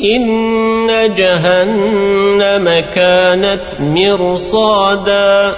إن جهنم كانت مرصادا